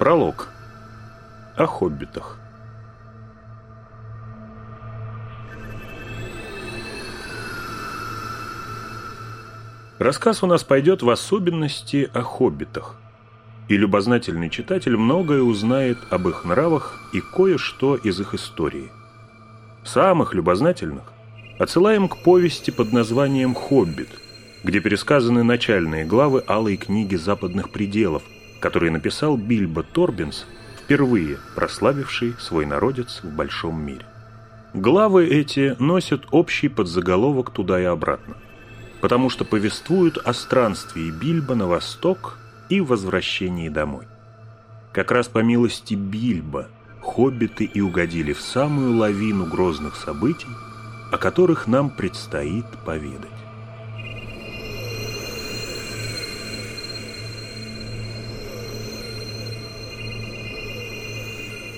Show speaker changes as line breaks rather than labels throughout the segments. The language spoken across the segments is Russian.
Пролог. О хоббитах. Рассказ у нас пойдет в особенности о хоббитах. И любознательный читатель многое узнает об их нравах и кое-что из их истории. Самых любознательных отсылаем к повести под названием «Хоббит», где пересказаны начальные главы алой книги западных пределов – который написал Бильбо Торбинс, впервые прославивший свой народец в большом мире. Главы эти носят общий подзаголовок туда и обратно, потому что повествуют о странствии Бильбо на восток и возвращении домой. Как раз по милости Бильбо хоббиты и угодили в самую лавину грозных событий, о которых нам предстоит поведать.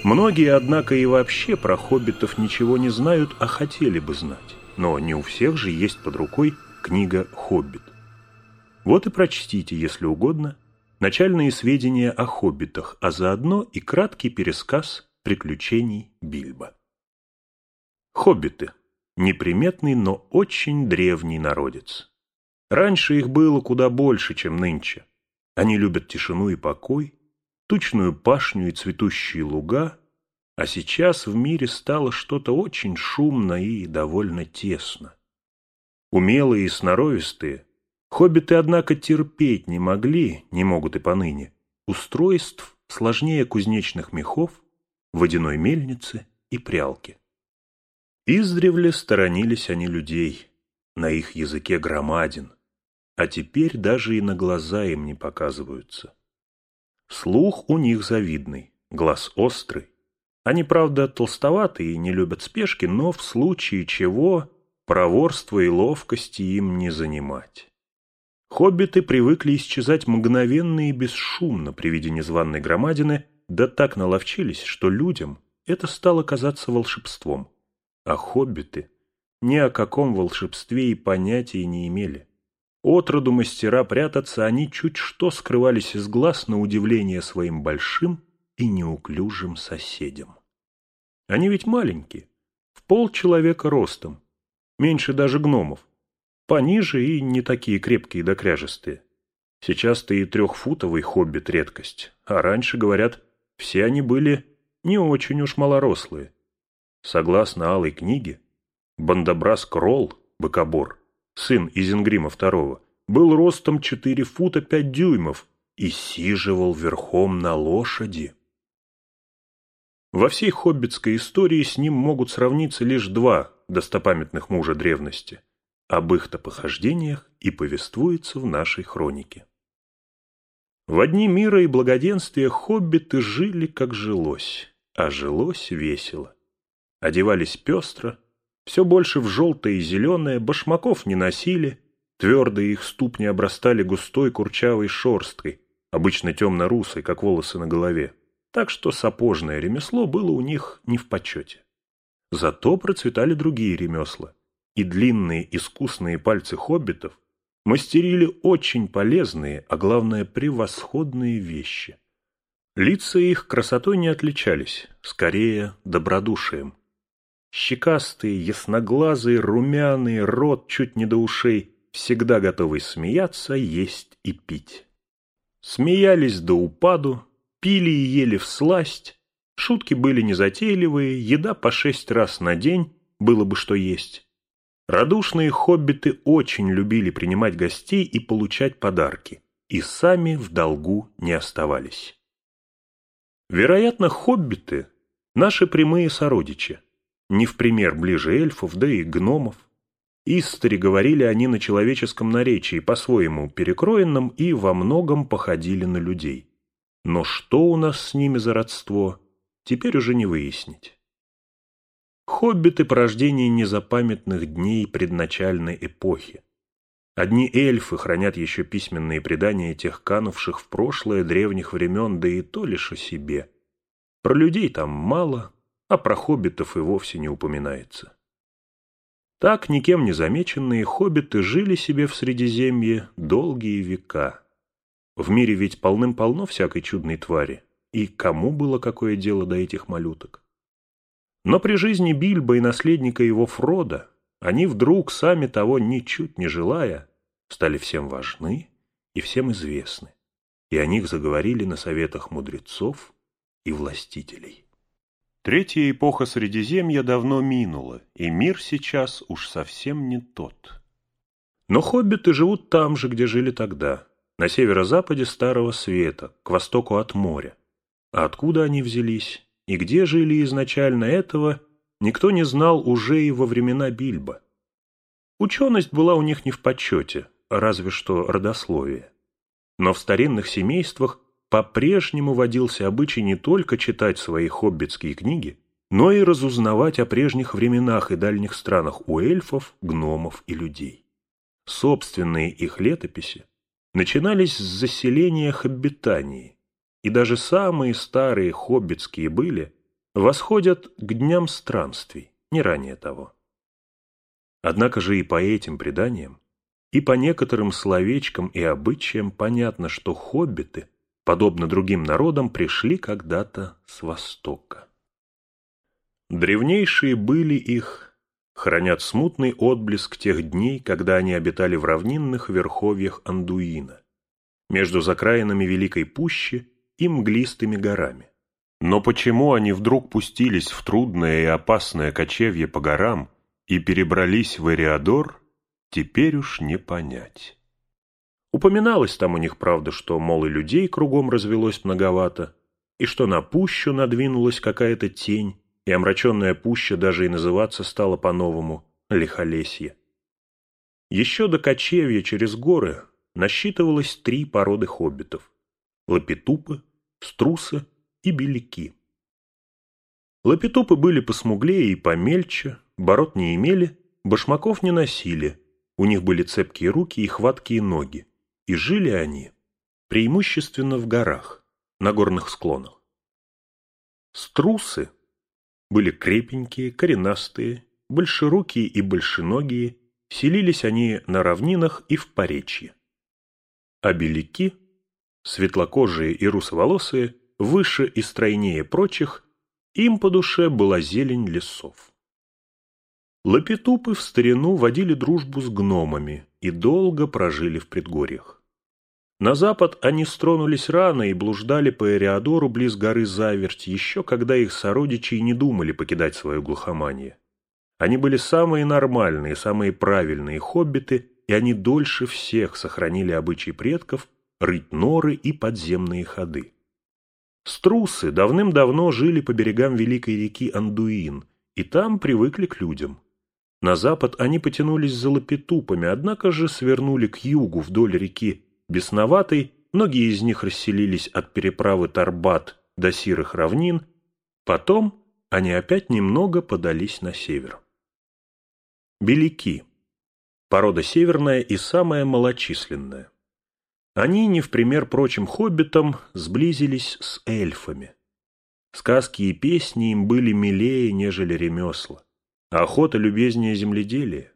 Многие, однако, и вообще про хоббитов ничего не знают, а хотели бы знать. Но не у всех же есть под рукой книга «Хоббит». Вот и прочтите, если угодно, начальные сведения о хоббитах, а заодно и краткий пересказ приключений Бильбо. Хоббиты – неприметный, но очень древний народец. Раньше их было куда больше, чем нынче. Они любят тишину и покой, тучную пашню и цветущие луга, а сейчас в мире стало что-то очень шумно и довольно тесно. Умелые и сноровистые, хоббиты, однако, терпеть не могли, не могут и поныне, устройств сложнее кузнечных мехов, водяной мельницы и прялки. Издревле сторонились они людей, на их языке громадин, а теперь даже и на глаза им не показываются. Слух у них завидный, глаз острый. Они, правда, толстоваты и не любят спешки, но в случае чего проворство и ловкости им не занимать. Хоббиты привыкли исчезать мгновенно и бесшумно при виде незваной громадины, да так наловчились, что людям это стало казаться волшебством. А хоббиты ни о каком волшебстве и понятия не имели. Отроду мастера прятаться, они чуть что скрывались из глаз на удивление своим большим и неуклюжим соседям. Они ведь маленькие, в пол человека ростом, меньше даже гномов, пониже и не такие крепкие да кряжестые. Сейчас-то и трехфутовый хоббит редкость, а раньше, говорят, все они были не очень уж малорослые. Согласно алой книге, Бандобрас Кролл, быкобор, сын Изенгрима II, был ростом 4 фута 5 дюймов и сиживал верхом на лошади. Во всей хоббитской истории с ним могут сравниться лишь два достопамятных мужа древности. Об их-то похождениях и повествуется в нашей хронике. В одни мира и благоденствия хоббиты жили, как жилось, а жилось весело. Одевались пестро, все больше в желтое и зеленое, башмаков не носили, твердые их ступни обрастали густой курчавой шерсткой, обычно темно-русой, как волосы на голове. Так что сапожное ремесло было у них не в почете. Зато процветали другие ремесла, и длинные искусные пальцы хоббитов мастерили очень полезные, а главное превосходные вещи. Лица их красотой не отличались, скорее добродушием. Щекастые, ясноглазые, румяные, рот чуть не до ушей, всегда готовый смеяться, есть и пить. Смеялись до упаду, пили и ели в сласть, шутки были незатейливые, еда по шесть раз на день, было бы что есть. Радушные хоббиты очень любили принимать гостей и получать подарки, и сами в долгу не оставались. Вероятно, хоббиты – наши прямые сородичи не в пример ближе эльфов, да и гномов. Истори говорили они на человеческом наречии, по-своему перекроенном, и во многом походили на людей. Но что у нас с ними за родство, теперь уже не выяснить. Хоббиты – порождение незапамятных дней предначальной эпохи. Одни эльфы хранят еще письменные предания тех канувших в прошлое древних времен, да и то лишь о себе. Про людей там мало, а про хоббитов и вовсе не упоминается. Так, никем не замеченные, хоббиты жили себе в Средиземье долгие века. В мире ведь полным-полно всякой чудной твари. и кому было какое дело до этих малюток. Но при жизни Бильбо и наследника его Фрода они вдруг, сами того ничуть не желая, стали всем важны и всем известны, и о них заговорили на советах мудрецов и властителей. Третья эпоха Средиземья давно минула, и мир сейчас уж совсем не тот. Но хоббиты живут там же, где жили тогда, на северо-западе Старого Света, к востоку от моря. А откуда они взялись и где жили изначально этого, никто не знал уже и во времена Бильбо. Ученость была у них не в почете, разве что родословие. Но в старинных семействах по-прежнему водился обычай не только читать свои хоббитские книги, но и разузнавать о прежних временах и дальних странах у эльфов, гномов и людей. Собственные их летописи начинались с заселения хоббитании, и даже самые старые хоббитские были восходят к дням странствий, не ранее того. Однако же и по этим преданиям, и по некоторым словечкам и обычаям понятно, что хоббиты, подобно другим народам, пришли когда-то с востока. Древнейшие были их, хранят смутный отблеск тех дней, когда они обитали в равнинных верховьях Андуина, между закраинами Великой Пущи и мглистыми горами. Но почему они вдруг пустились в трудное и опасное кочевье по горам и перебрались в Эриадор, теперь уж не понять. Упоминалось там у них, правда, что, мол, и людей кругом развелось многовато, и что на пущу надвинулась какая-то тень, и омраченная пуща даже и называться стала по-новому Лихолесье. Еще до кочевья через горы насчитывалось три породы хоббитов – лапитупы, струсы и беляки. Лапитупы были посмуглее и помельче, бород не имели, башмаков не носили, у них были цепкие руки и хваткие ноги, и жили они преимущественно в горах, на горных склонах. Струсы были крепенькие, коренастые, большерукие и большеногие, селились они на равнинах и в поречье. А беляки Светлокожие и русоволосые, выше и стройнее прочих, им по душе была зелень лесов. Лапитупы в старину водили дружбу с гномами и долго прожили в предгорьях. На запад они стронулись рано и блуждали по Эриадору близ горы Заверть, еще когда их сородичи не думали покидать свое глухомание. Они были самые нормальные, самые правильные хоббиты, и они дольше всех сохранили обычаи предков рыть норы и подземные ходы. Струсы давным-давно жили по берегам великой реки Андуин, и там привыкли к людям. На запад они потянулись за лапитупами, однако же свернули к югу вдоль реки Бесноватой, многие из них расселились от переправы Тарбат до Сирых равнин, потом они опять немного подались на север. Беляки. Порода северная и самая малочисленная. Они, не в пример прочим хоббитам, сблизились с эльфами. Сказки и песни им были милее, нежели ремесла, охота любезнее земледелия.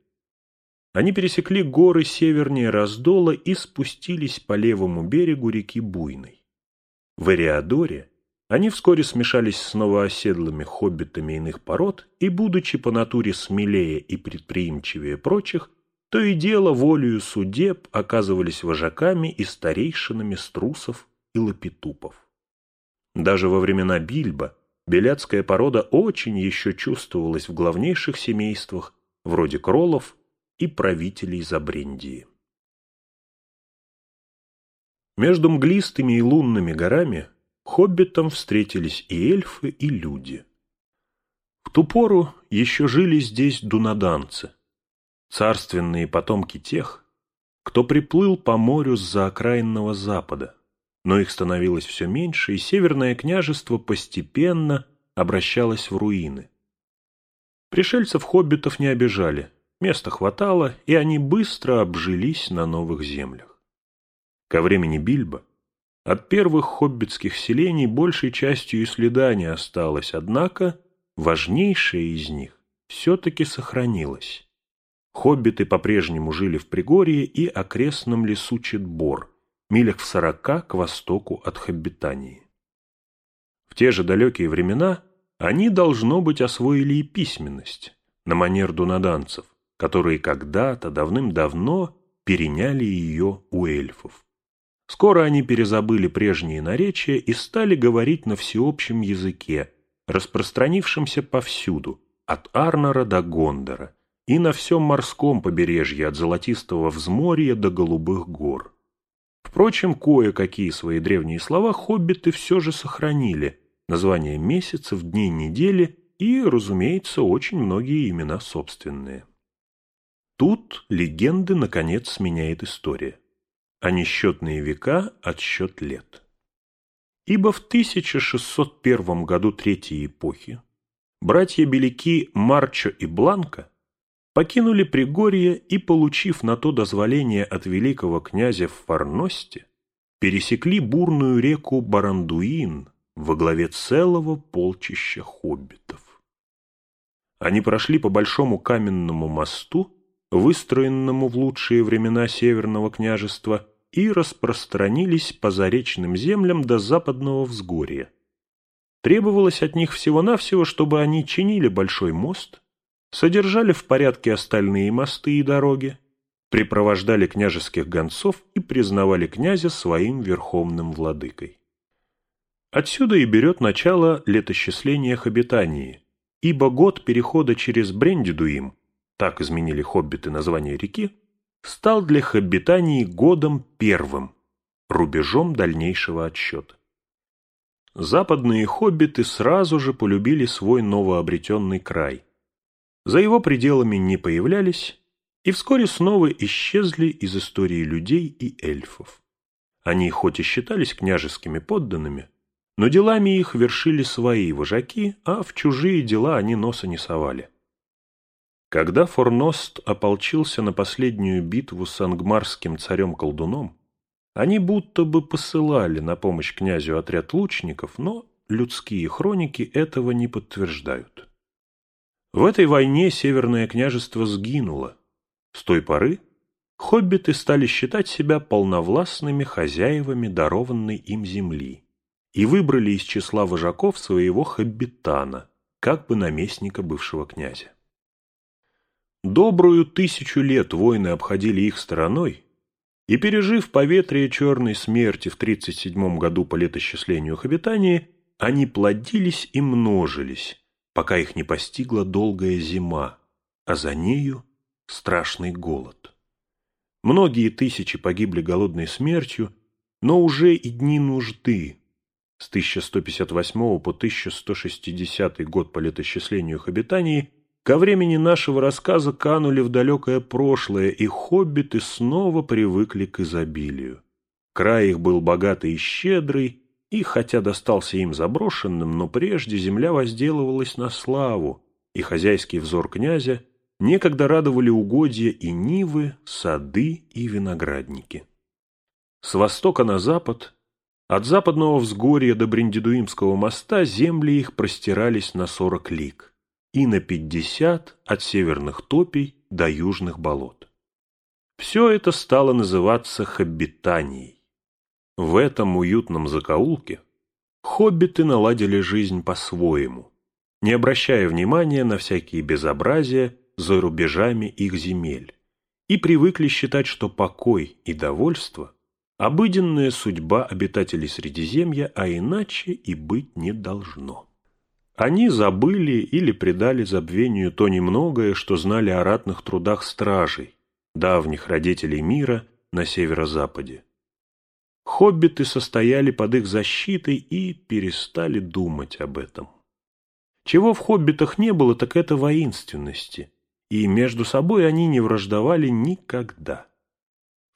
Они пересекли горы севернее Раздола и спустились по левому берегу реки Буйной. В Эриадоре они вскоре смешались с новооседлыми хоббитами иных пород и, будучи по натуре смелее и предприимчивее прочих, то и дело волею судеб оказывались вожаками и старейшинами струсов и лапитупов. Даже во времена Бильбо беляцкая порода очень еще чувствовалась в главнейших семействах, вроде кролов и правителей Забрендии. Между мглистыми и лунными горами хоббитам встретились и эльфы, и люди. В ту пору еще жили здесь дунаданцы, царственные потомки тех, кто приплыл по морю с-за окраинного запада, но их становилось все меньше, и северное княжество постепенно обращалось в руины. Пришельцев-хоббитов не обижали, места хватало, и они быстро обжились на новых землях. Ко времени Бильбо от первых хоббитских селений большей частью и следа не осталось, однако важнейшее из них все-таки сохранилось. Хоббиты по-прежнему жили в Пригорье и окрестном лесу Читбор, милях в сорока к востоку от Хоббитании. те же далекие времена они, должно быть, освоили и письменность, на манер дунаданцев, которые когда-то давным-давно переняли ее у эльфов. Скоро они перезабыли прежние наречия и стали говорить на всеобщем языке, распространившемся повсюду, от Арнора до Гондора, и на всем морском побережье от Золотистого взморья до Голубых гор. Впрочем, кое-какие свои древние слова хоббиты все же сохранили, названия месяцев, дней недели и, разумеется, очень многие имена собственные. Тут легенды, наконец, сменяет история, а несчетные века – отсчет лет. Ибо в 1601 году Третьей эпохи братья-беляки Марчо и Бланка покинули Пригорье и, получив на то дозволение от великого князя в Фарносте, пересекли бурную реку Барандуин во главе целого полчища хоббитов. Они прошли по большому каменному мосту, выстроенному в лучшие времена Северного княжества, и распространились по заречным землям до западного взгорья. Требовалось от них всего-навсего, чтобы они чинили большой мост – содержали в порядке остальные мосты и дороги, припровождали княжеских гонцов и признавали князя своим верховным владыкой. Отсюда и берет начало летосчисление Хобитании, ибо год перехода через Брендидуим, так изменили хоббиты название реки, стал для Хоббитании годом первым, рубежом дальнейшего отсчета. Западные хоббиты сразу же полюбили свой новообретенный край, за его пределами не появлялись и вскоре снова исчезли из истории людей и эльфов. Они хоть и считались княжескими подданными, но делами их вершили свои вожаки, а в чужие дела они носа не совали. Когда Форност ополчился на последнюю битву с ангмарским царем-колдуном, они будто бы посылали на помощь князю отряд лучников, но людские хроники этого не подтверждают. В этой войне Северное княжество сгинуло. С той поры хоббиты стали считать себя полновластными хозяевами дарованной им земли и выбрали из числа вожаков своего хоббитана, как бы наместника бывшего князя. Добрую тысячу лет воины обходили их стороной, и, пережив поветрие черной смерти в 37 году по летосчислению их они плодились и множились, пока их не постигла долгая зима, а за нею страшный голод. Многие тысячи погибли голодной смертью, но уже и дни нужды с 1158 по 1160 год по летосчислению их обитаний ко времени нашего рассказа канули в далекое прошлое, и хоббиты снова привыкли к изобилию. Край их был богатый и щедрый, и хотя достался им заброшенным, но прежде земля возделывалась на славу, и хозяйский взор князя некогда радовали угодья и нивы, сады и виноградники. С востока на запад, от западного взгорья до Бриндидуимского моста земли их простирались на сорок лиг и на пятьдесят от северных топий до южных болот. Все это стало называться Хоббитанией. В этом уютном закоулке хоббиты наладили жизнь по-своему, не обращая внимания на всякие безобразия за рубежами их земель, и привыкли считать, что покой и довольство – обыденная судьба обитателей Средиземья, а иначе и быть не должно. Они забыли или предали забвению то немногое, что знали о ратных трудах стражей, давних родителей мира на северо-западе. Хоббиты состояли под их защитой и перестали думать об этом. Чего в хоббитах не было, так это воинственности, и между собой они не враждовали никогда.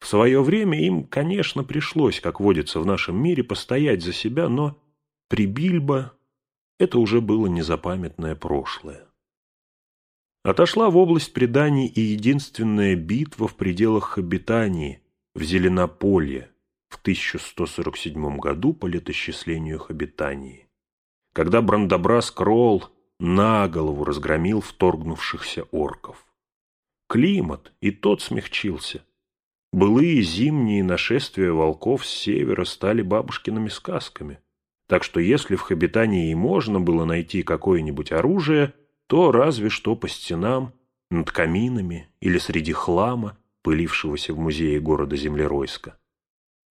В свое время им, конечно, пришлось, как водится в нашем мире, постоять за себя, но при Бильбо это уже было незапамятное прошлое. Отошла в область преданий и единственная битва в пределах Хоббитании, в Зеленополье, в 1147 году по летосчислению их обитаний, когда Брандобрас Кролл на голову разгромил вторгнувшихся орков. Климат и тот смягчился. Былые зимние нашествия волков с севера стали бабушкиными сказками. так что если в Хобитании и можно было найти какое-нибудь оружие, то разве что по стенам, над каминами или среди хлама, пылившегося в музее города Землеройска.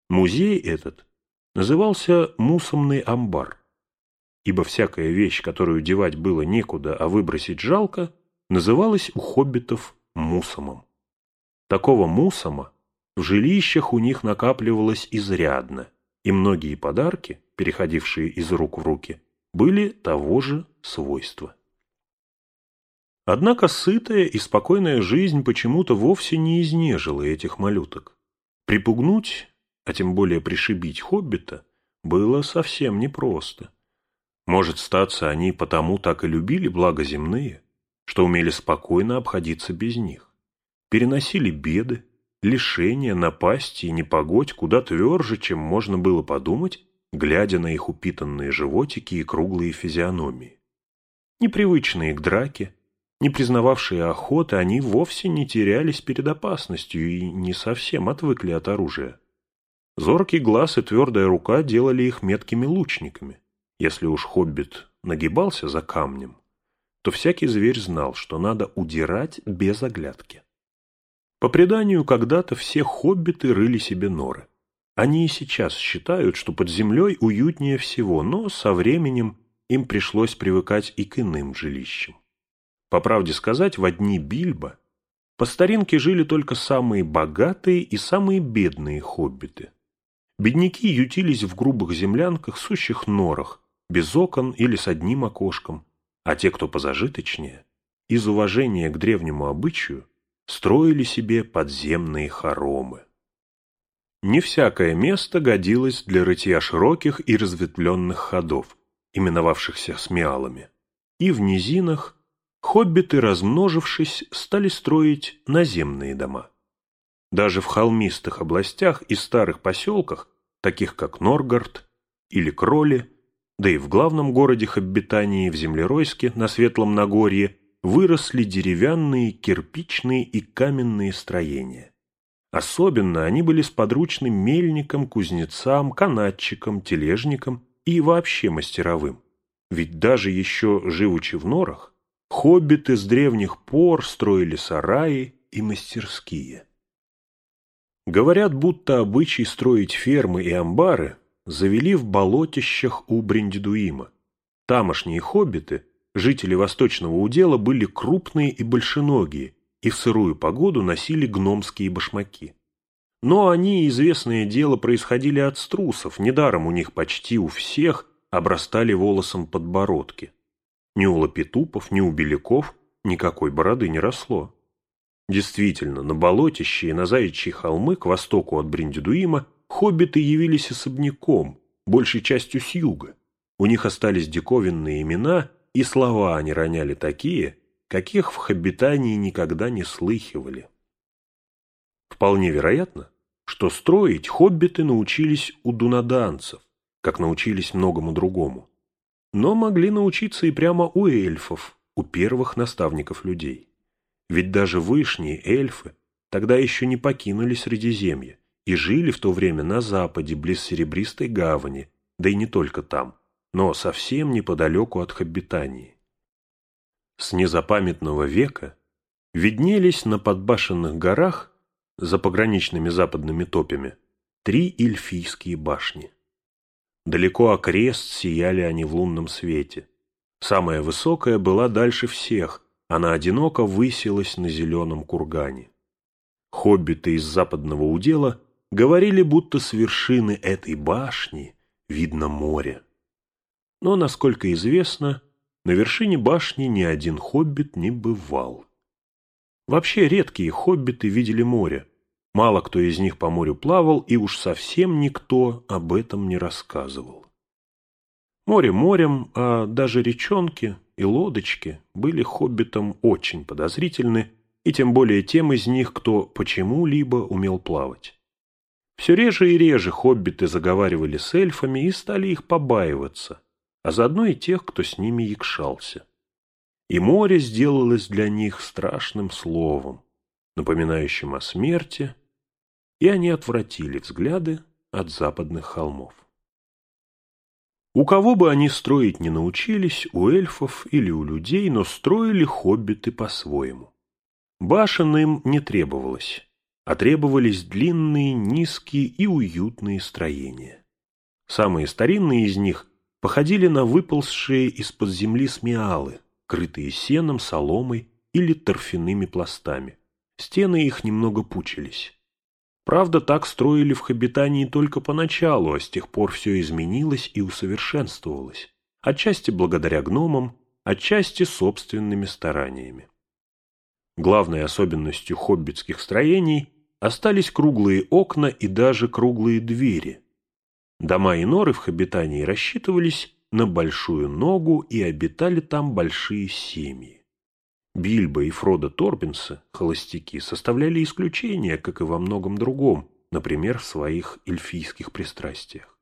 Музей этот назывался «Мусомный амбар», ибо всякая вещь, которую девать было некуда, а выбросить жалко, называлась у хоббитов мусомом. Такого мусома в жилищах у них накапливалось изрядно, и многие подарки, переходившие из рук в руки, были того же свойства. Однако сытая и спокойная жизнь почему-то вовсе не изнежила этих малюток. Припугнуть, а тем более пришибить хоббита, было совсем непросто. Может, статься они потому так и любили благо земные, что умели спокойно обходиться без них. Переносили беды, лишения, напасти и непогодь куда тверже, чем можно было подумать, глядя на их упитанные животики и круглые физиономии. Непривычные к драке, не признававшие охоты, они вовсе не терялись перед опасностью и не совсем отвыкли от оружия. Зоркий глаз и твердая рука делали их меткими лучниками. Если уж хоббит нагибался за камнем, то всякий зверь знал, что надо удирать без оглядки. По преданию, когда-то все хоббиты рыли себе норы. Они и сейчас считают, что под землей уютнее всего, но со временем им пришлось привыкать и к иным жилищам. По правде сказать, в одни Бильбо по старинке жили только самые богатые и самые бедные хоббиты. Бедняки ютились в грубых землянках, сущих норах, без окон или с одним окошком, а те, кто позажиточнее, из уважения к древнему обычаю, строили себе подземные хоромы. Не всякое место годилось для рытья широких и разветвленных ходов, именовавшихся смиалами, и в низинах хоббиты, размножившись, стали строить наземные дома. Даже в холмистых областях и старых поселках, таких как Норгард или Кроли, да и в главном городе Хоббитании в Землеройске на Светлом Нагорье, выросли деревянные, кирпичные и каменные строения. Особенно они были сподручны мельникам, кузнецам, канатчикам, тележникам и вообще мастеровым. Ведь даже еще живучи в норах, Хоббиты с древних пор строили сараи и мастерские. Говорят, будто обычай строить фермы и амбары завели в болотищах у Бриндидуима. Тамошние хоббиты, жители восточного удела, были крупные и большеногие, и в сырую погоду носили гномские башмаки. Но они, известное дело, происходили от струсов, недаром у них почти у всех обрастали волосом подбородки. Ни у лапитупов, ни у беляков никакой бороды не росло. Действительно, на болотище и на заячьи холмы к востоку от Бриндидуима хоббиты явились особняком, большей частью с юга. У них остались диковинные имена, и слова они роняли такие, каких в хоббитании никогда не слыхивали. Вполне вероятно, что строить хоббиты научились у дунаданцев, как научились многому другому но могли научиться и прямо у эльфов, у первых наставников людей. Ведь даже вышние эльфы тогда еще не покинули Средиземье и жили в то время на западе, близ Серебристой гавани, да и не только там, но совсем неподалеку от Хоббитании. С незапамятного века виднелись на подбашенных горах за пограничными западными топями три эльфийские башни. Далеко окрест сияли они в лунном свете. Самая высокая была дальше всех, она одиноко высилась на зеленом кургане. Хоббиты из западного удела говорили, будто с вершины этой башни видно море. Но, насколько известно, на вершине башни ни один хоббит не бывал. Вообще редкие хоббиты видели море, Мало кто из них по морю плавал, и уж совсем никто об этом не рассказывал. Море морем, а даже речонки и лодочки были хоббитам очень подозрительны, и тем более тем из них, кто почему-либо умел плавать. Все реже и реже хоббиты заговаривали с эльфами и стали их побаиваться, а заодно и тех, кто с ними якшался. И море сделалось для них страшным словом, напоминающим о смерти и они отвратили взгляды от западных холмов. У кого бы они строить не научились, у эльфов или у людей, но строили хоббиты по-своему. Башен им не требовалось, а требовались длинные, низкие и уютные строения. Самые старинные из них походили на выползшие из-под земли смеалы, крытые сеном, соломой или торфяными пластами. Стены их немного пучились. Правда, так строили в Хобитании только поначалу, а с тех пор все изменилось и усовершенствовалось, отчасти благодаря гномам, отчасти собственными стараниями. Главной особенностью хоббитских строений остались круглые окна и даже круглые двери. Дома и норы в Хобитании рассчитывались на большую ногу и обитали там большие семьи. Бильбо и Фродо Торбинса, холостяки, составляли исключение, как и во многом другом, например, в своих эльфийских пристрастиях.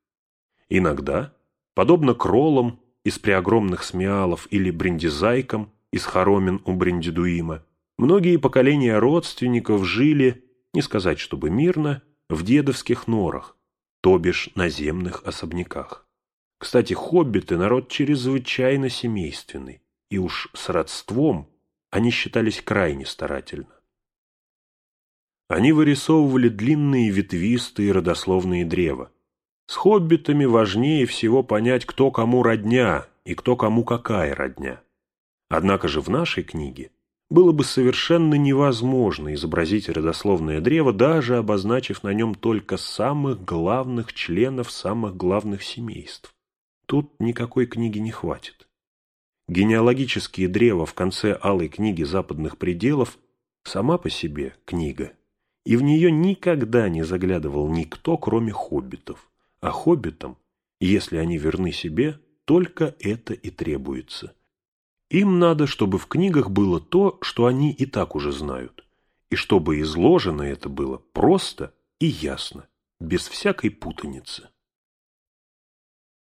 Иногда, подобно кролам из преогромных смиалов или брендизайкам из хоромин у Брендидуима, многие поколения родственников жили, не сказать чтобы мирно, в дедовских норах, то бишь наземных особняках. Кстати, хоббиты – народ чрезвычайно семейственный, и уж с родством – они считались крайне старательно. Они вырисовывали длинные ветвистые родословные древа. С хоббитами важнее всего понять, кто кому родня и кто кому какая родня. Однако же в нашей книге было бы совершенно невозможно изобразить родословное древо, даже обозначив на нем только самых главных членов самых главных семейств. Тут никакой книги не хватит. Генеалогические древа в конце алой книги западных пределов сама по себе книга, и в нее никогда не заглядывал никто, кроме хоббитов. А хоббитам, если они верны себе, только это и требуется. Им надо, чтобы в книгах было то, что они и так уже знают, и чтобы изложено это было просто и ясно, без всякой путаницы.